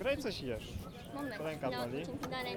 Graj coś jesz. Moment, Ręka na boli. odcinku dalej.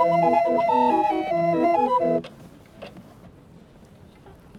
フフフフフフフ。